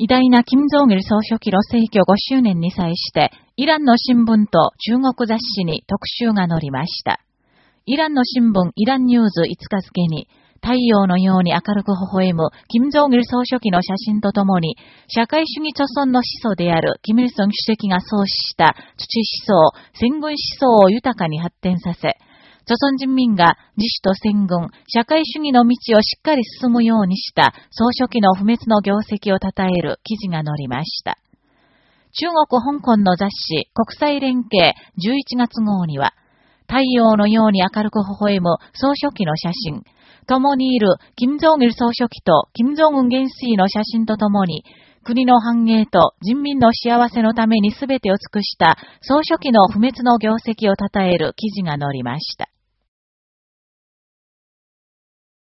偉大な金正義総書記の逝去5周年に際して、イランの新聞と中国雑誌に特集が載りました。イランの新聞イランニューズ5日付に、太陽のように明るく微笑む、金正義総書記の写真とともに、社会主義著存の思想である、キム・イルソン主席が創始した土思想、戦軍思想を豊かに発展させ、朝鮮人民が自主と戦軍、社会主義の道をしっかり進むようにした総書記の不滅の業績を称える記事が載りました。中国香港の雑誌国際連携11月号には、太陽のように明るく微笑む総書記の写真、共にいる金正義総書記と金正恩元帥の写真とともに、国の繁栄と人民の幸せのために全てを尽くした総書記の不滅の業績を称える記事が載りました。